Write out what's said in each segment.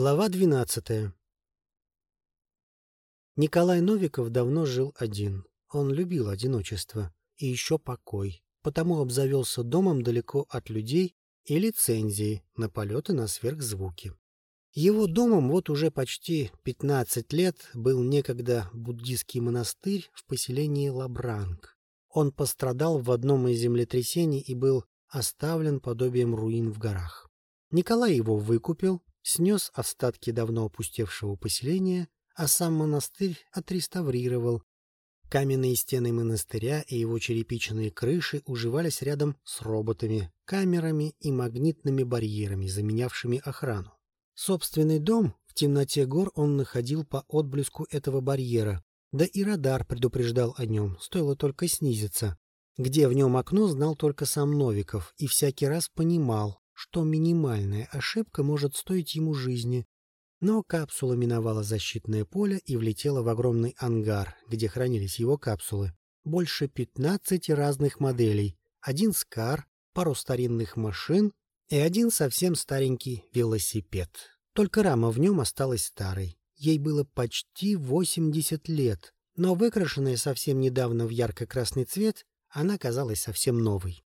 Глава 12. Николай Новиков давно жил один. Он любил одиночество и еще покой, потому обзавелся домом далеко от людей и лицензией на полеты на сверхзвуки. Его домом вот уже почти 15 лет был некогда буддийский монастырь в поселении Лабранг. Он пострадал в одном из землетрясений и был оставлен подобием руин в горах. Николай его выкупил, снес остатки давно опустевшего поселения, а сам монастырь отреставрировал. Каменные стены монастыря и его черепичные крыши уживались рядом с роботами, камерами и магнитными барьерами, заменявшими охрану. Собственный дом в темноте гор он находил по отблеску этого барьера, да и радар предупреждал о нем, стоило только снизиться. Где в нем окно, знал только сам Новиков, и всякий раз понимал, что минимальная ошибка может стоить ему жизни. Но капсула миновала защитное поле и влетела в огромный ангар, где хранились его капсулы. Больше 15 разных моделей, один Скар, пару старинных машин и один совсем старенький велосипед. Только рама в нем осталась старой. Ей было почти 80 лет, но выкрашенная совсем недавно в ярко-красный цвет, она казалась совсем новой.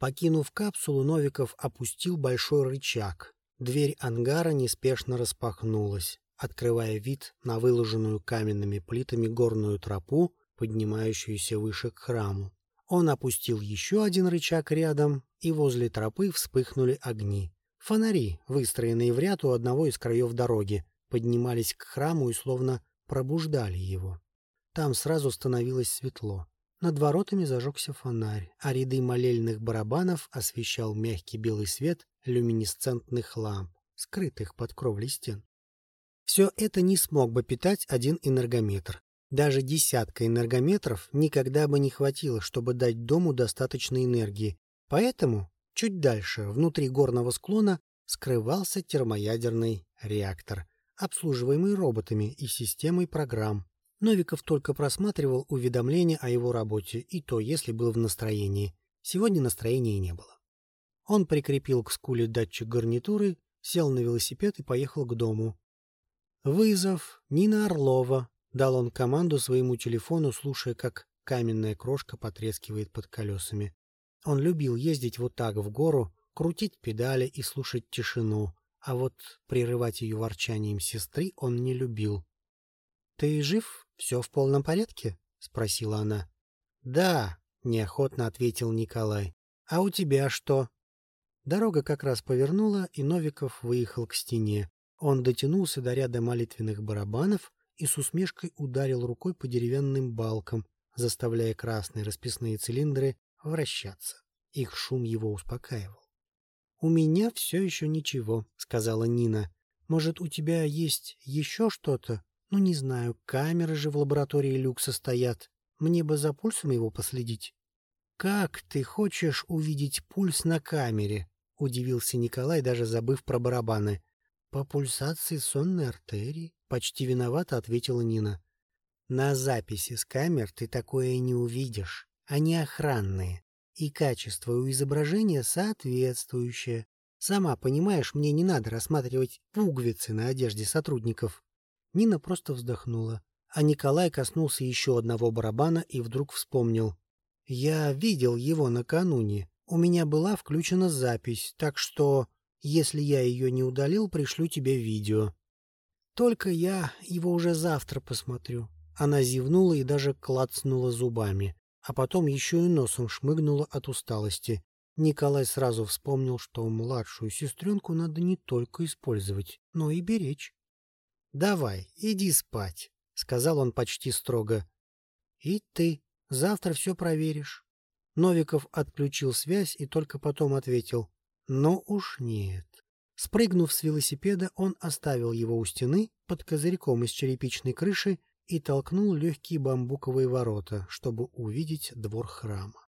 Покинув капсулу, Новиков опустил большой рычаг. Дверь ангара неспешно распахнулась, открывая вид на выложенную каменными плитами горную тропу, поднимающуюся выше к храму. Он опустил еще один рычаг рядом, и возле тропы вспыхнули огни. Фонари, выстроенные в ряд у одного из краев дороги, поднимались к храму и словно пробуждали его. Там сразу становилось светло. Над воротами зажегся фонарь, а ряды молельных барабанов освещал мягкий белый свет люминесцентных ламп, скрытых под кровлей стен. Все это не смог бы питать один энергометр. Даже десятка энергометров никогда бы не хватило, чтобы дать дому достаточно энергии. Поэтому чуть дальше, внутри горного склона, скрывался термоядерный реактор, обслуживаемый роботами и системой программ, Новиков только просматривал уведомления о его работе, и то, если был в настроении. Сегодня настроения не было. Он прикрепил к скуле датчик гарнитуры, сел на велосипед и поехал к дому. «Вызов! Нина Орлова!» — дал он команду своему телефону, слушая, как каменная крошка потрескивает под колесами. Он любил ездить вот так в гору, крутить педали и слушать тишину, а вот прерывать ее ворчанием сестры он не любил. «Ты жив? Все в полном порядке?» — спросила она. «Да», — неохотно ответил Николай. «А у тебя что?» Дорога как раз повернула, и Новиков выехал к стене. Он дотянулся до ряда молитвенных барабанов и с усмешкой ударил рукой по деревянным балкам, заставляя красные расписные цилиндры вращаться. Их шум его успокаивал. «У меня все еще ничего», — сказала Нина. «Может, у тебя есть еще что-то?» Ну, не знаю, камеры же в лаборатории люкса стоят. Мне бы за пульсом его последить. — Как ты хочешь увидеть пульс на камере? — удивился Николай, даже забыв про барабаны. — По пульсации сонной артерии, — почти виновато ответила Нина. — На записи с камер ты такое не увидишь. Они охранные. И качество у изображения соответствующее. Сама понимаешь, мне не надо рассматривать пуговицы на одежде сотрудников. Нина просто вздохнула, а Николай коснулся еще одного барабана и вдруг вспомнил. «Я видел его накануне. У меня была включена запись, так что, если я ее не удалил, пришлю тебе видео. Только я его уже завтра посмотрю». Она зевнула и даже клацнула зубами, а потом еще и носом шмыгнула от усталости. Николай сразу вспомнил, что младшую сестренку надо не только использовать, но и беречь. «Давай, иди спать», — сказал он почти строго. «И ты. Завтра все проверишь». Новиков отключил связь и только потом ответил. «Но уж нет». Спрыгнув с велосипеда, он оставил его у стены под козырьком из черепичной крыши и толкнул легкие бамбуковые ворота, чтобы увидеть двор храма.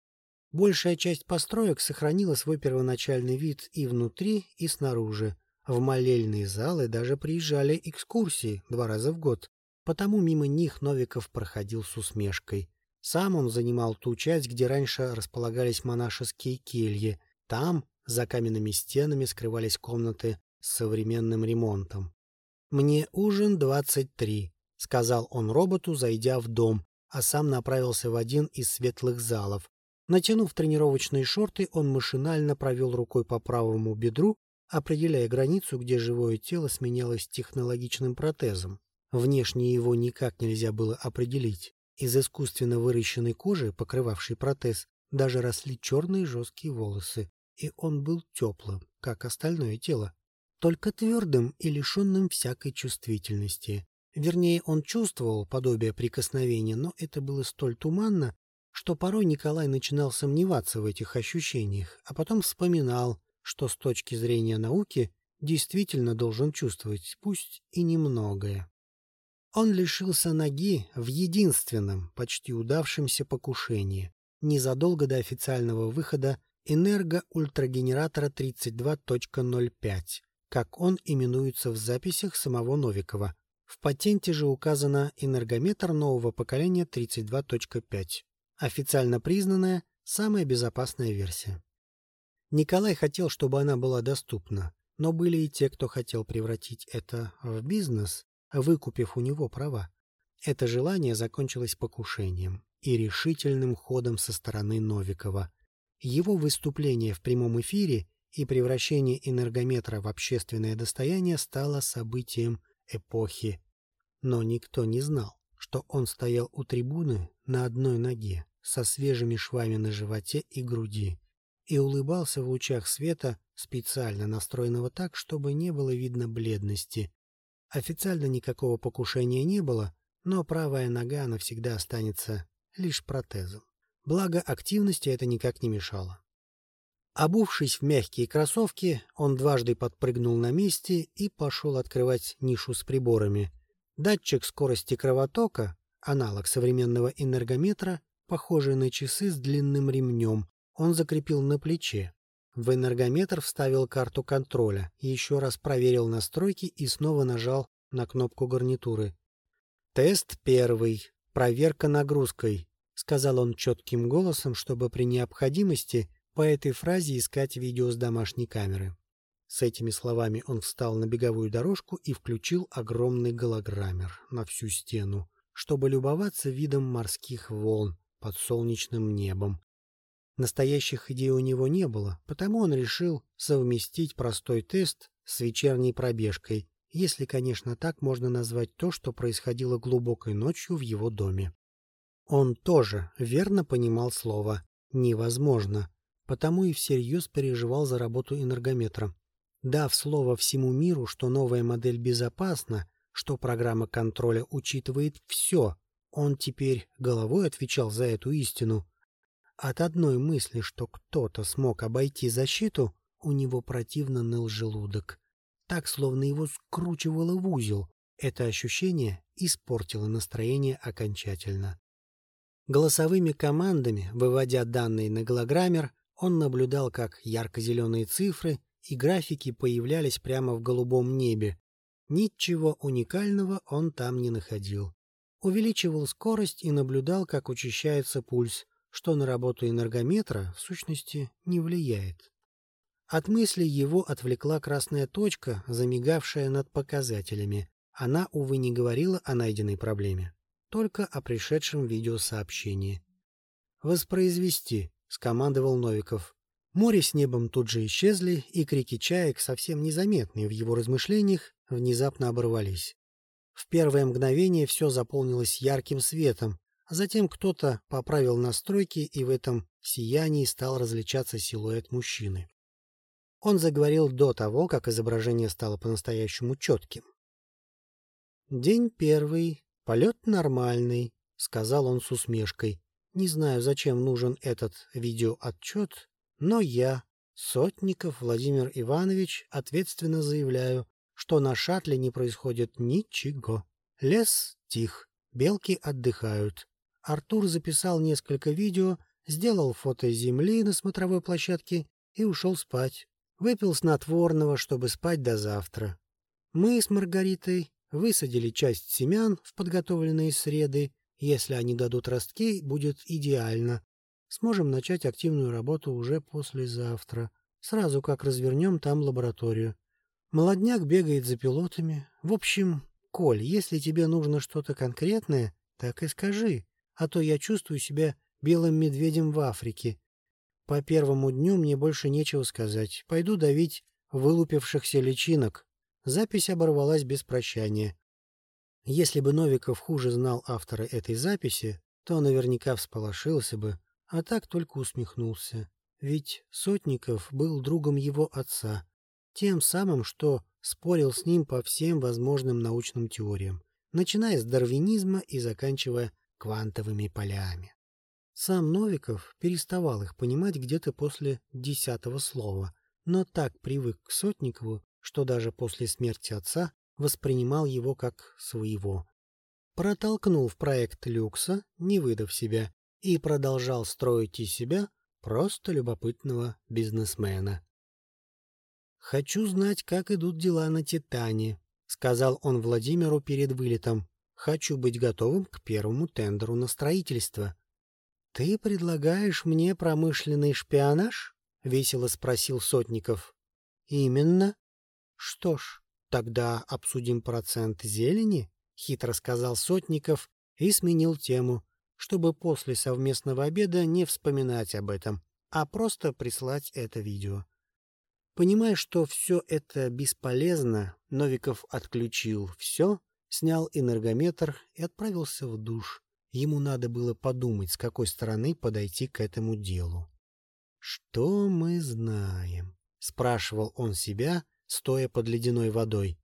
Большая часть построек сохранила свой первоначальный вид и внутри, и снаружи, в молельные залы даже приезжали экскурсии два раза в год, потому мимо них Новиков проходил с усмешкой. Сам он занимал ту часть, где раньше располагались монашеские кельи. Там, за каменными стенами, скрывались комнаты с современным ремонтом. «Мне ужин двадцать три», — сказал он роботу, зайдя в дом, а сам направился в один из светлых залов. Натянув тренировочные шорты, он машинально провел рукой по правому бедру, определяя границу, где живое тело сменялось технологичным протезом. Внешне его никак нельзя было определить. Из искусственно выращенной кожи, покрывавшей протез, даже росли черные жесткие волосы, и он был теплым, как остальное тело, только твердым и лишенным всякой чувствительности. Вернее, он чувствовал подобие прикосновения, но это было столь туманно, что порой Николай начинал сомневаться в этих ощущениях, а потом вспоминал, что с точки зрения науки действительно должен чувствовать, пусть и немногое. Он лишился ноги в единственном, почти удавшемся покушении, незадолго до официального выхода энергоультрагенератора 32.05, как он именуется в записях самого Новикова, в патенте же указано энергометр нового поколения 32.5, официально признанная самая безопасная версия. Николай хотел, чтобы она была доступна, но были и те, кто хотел превратить это в бизнес, выкупив у него права. Это желание закончилось покушением и решительным ходом со стороны Новикова. Его выступление в прямом эфире и превращение энергометра в общественное достояние стало событием эпохи. Но никто не знал, что он стоял у трибуны на одной ноге, со свежими швами на животе и груди, и улыбался в лучах света, специально настроенного так, чтобы не было видно бледности. Официально никакого покушения не было, но правая нога навсегда останется лишь протезом. Благо, активности это никак не мешало. Обувшись в мягкие кроссовки, он дважды подпрыгнул на месте и пошел открывать нишу с приборами. Датчик скорости кровотока, аналог современного энергометра, похожий на часы с длинным ремнем, он закрепил на плече. В энергометр вставил карту контроля, еще раз проверил настройки и снова нажал на кнопку гарнитуры. «Тест первый. Проверка нагрузкой», — сказал он четким голосом, чтобы при необходимости по этой фразе искать видео с домашней камеры. С этими словами он встал на беговую дорожку и включил огромный голограммер на всю стену, чтобы любоваться видом морских волн под солнечным небом. Настоящих идей у него не было, потому он решил совместить простой тест с вечерней пробежкой, если, конечно, так можно назвать то, что происходило глубокой ночью в его доме. Он тоже верно понимал слово «невозможно», потому и всерьез переживал за работу энергометра. Дав слово всему миру, что новая модель безопасна, что программа контроля учитывает все, он теперь головой отвечал за эту истину. От одной мысли, что кто-то смог обойти защиту, у него противно ныл желудок. Так, словно его скручивало в узел. Это ощущение испортило настроение окончательно. Голосовыми командами, выводя данные на голограммер, он наблюдал, как ярко-зеленые цифры и графики появлялись прямо в голубом небе. Ничего уникального он там не находил. Увеличивал скорость и наблюдал, как учащается пульс, что на работу энергометра, в сущности, не влияет. От мысли его отвлекла красная точка, замигавшая над показателями. Она, увы, не говорила о найденной проблеме, только о пришедшем видеосообщении. «Воспроизвести», — скомандовал Новиков. Море с небом тут же исчезли, и крики чаек, совсем незаметные в его размышлениях, внезапно оборвались. В первое мгновение все заполнилось ярким светом, затем кто-то поправил настройки, и в этом сиянии стал различаться силуэт мужчины. Он заговорил до того, как изображение стало по-настоящему четким. «День первый, полет нормальный», — сказал он с усмешкой. «Не знаю, зачем нужен этот видеоотчет, но я, Сотников Владимир Иванович, ответственно заявляю, что на шаттле не происходит ничего. Лес тих, белки отдыхают. Артур записал несколько видео, сделал фото земли на смотровой площадке и ушел спать. Выпил снотворного, чтобы спать до завтра. Мы с Маргаритой высадили часть семян в подготовленные среды. Если они дадут ростки, будет идеально. Сможем начать активную работу уже послезавтра, сразу как развернем там лабораторию. Молодняк бегает за пилотами, В общем, Коль, если тебе нужно что-то конкретное, так и скажи, а то я чувствую себя белым медведем в Африке. По первому дню мне больше нечего сказать. Пойду давить вылупившихся личинок. Запись оборвалась без прощания. Если бы Новиков хуже знал автора этой записи, то наверняка всполошился бы, а так только усмехнулся. Ведь Сотников был другом его отца, тем самым, что спорил с ним по всем возможным научным теориям, начиная с дарвинизма и заканчивая квантовыми полями. Сам Новиков переставал их понимать где-то после десятого слова, но так привык к Сотникову, что даже после смерти отца воспринимал его как своего. Протолкнул в проект люкса, не выдав себя, и продолжал строить из себя просто любопытного бизнесмена. «Хочу знать, как идут дела на «Титане», — сказал он Владимиру перед вылетом. «Хочу быть готовым к первому тендеру на строительство». «Ты предлагаешь мне промышленный шпионаж?» — весело спросил Сотников. «Именно. Что ж, тогда обсудим процент зелени», — хитро сказал Сотников и сменил тему, чтобы после совместного обеда не вспоминать об этом, а просто прислать это видео. Понимая, что все это бесполезно, Новиков отключил все, снял энергометр и отправился в душ. Ему надо было подумать, с какой стороны подойти к этому делу. «Что мы знаем?» — спрашивал он себя, стоя под ледяной водой.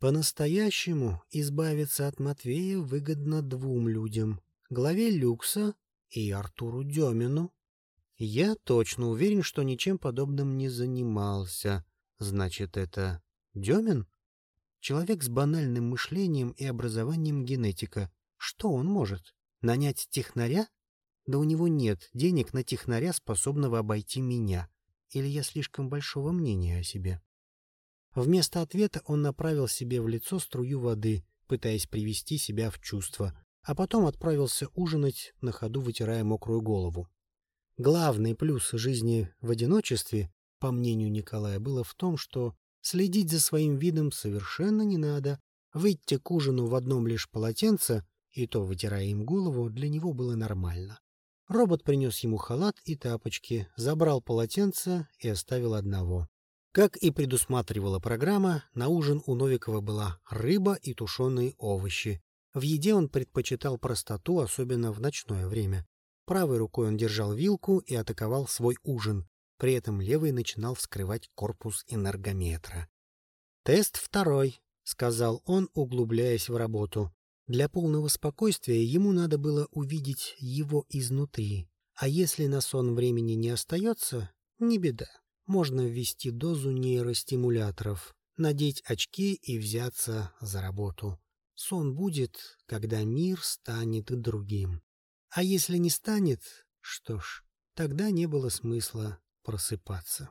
«По-настоящему избавиться от Матвея выгодно двум людям — главе Люкса и Артуру Демину. Я точно уверен, что ничем подобным не занимался. Значит, это Демин? Человек с банальным мышлением и образованием генетика. Что он может? Нанять технаря? Да у него нет денег на технаря, способного обойти меня. Или я слишком большого мнения о себе? Вместо ответа он направил себе в лицо струю воды, пытаясь привести себя в чувство, а потом отправился ужинать, на ходу вытирая мокрую голову. Главный плюс жизни в одиночестве, по мнению Николая, было в том, что следить за своим видом совершенно не надо. Выйти к ужину в одном лишь полотенце, и то вытирая им голову, для него было нормально. Робот принес ему халат и тапочки, забрал полотенце и оставил одного. Как и предусматривала программа, на ужин у Новикова была рыба и тушеные овощи. В еде он предпочитал простоту, особенно в ночное время. Правой рукой он держал вилку и атаковал свой ужин. При этом левый начинал вскрывать корпус энергометра. «Тест второй», — сказал он, углубляясь в работу. Для полного спокойствия ему надо было увидеть его изнутри. А если на сон времени не остается, не беда. Можно ввести дозу нейростимуляторов, надеть очки и взяться за работу. Сон будет, когда мир станет другим. А если не станет, что ж, тогда не было смысла просыпаться.